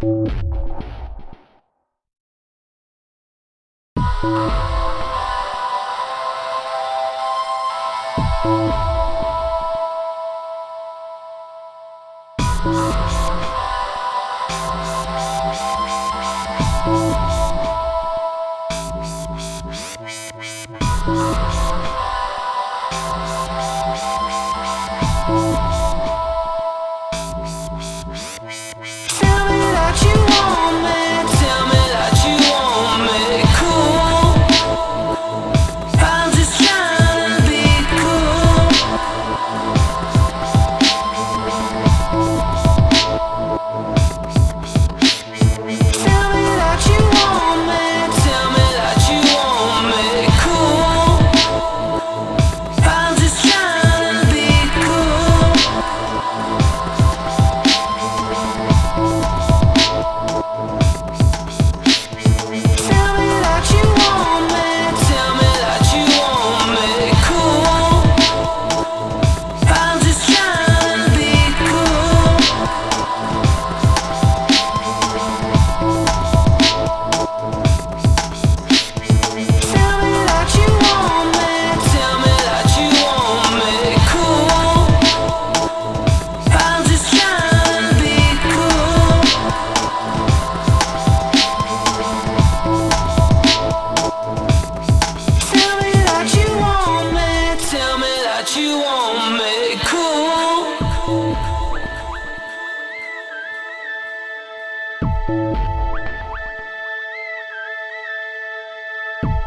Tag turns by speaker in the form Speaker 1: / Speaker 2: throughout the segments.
Speaker 1: Oh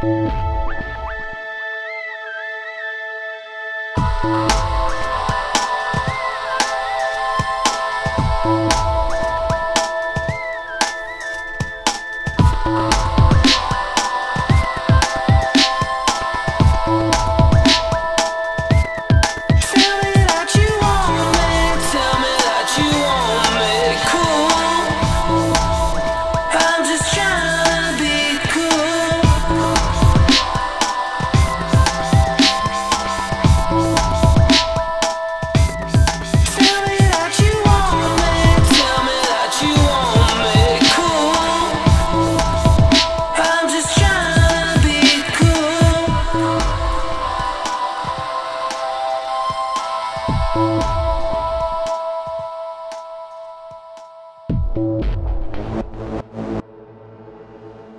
Speaker 1: Musik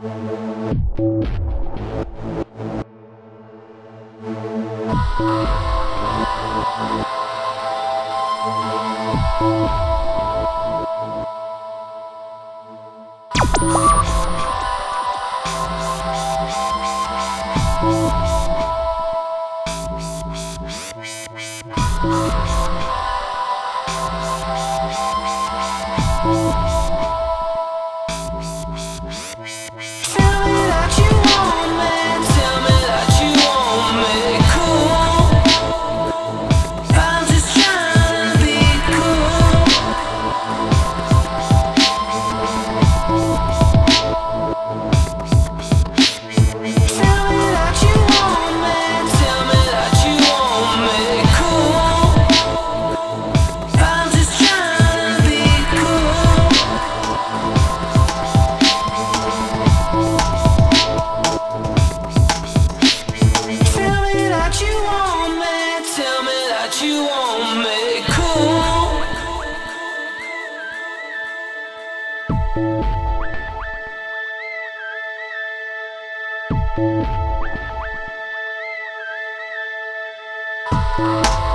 Speaker 1: Thank you. Musik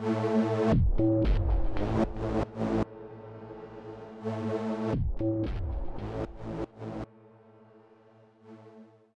Speaker 1: Musik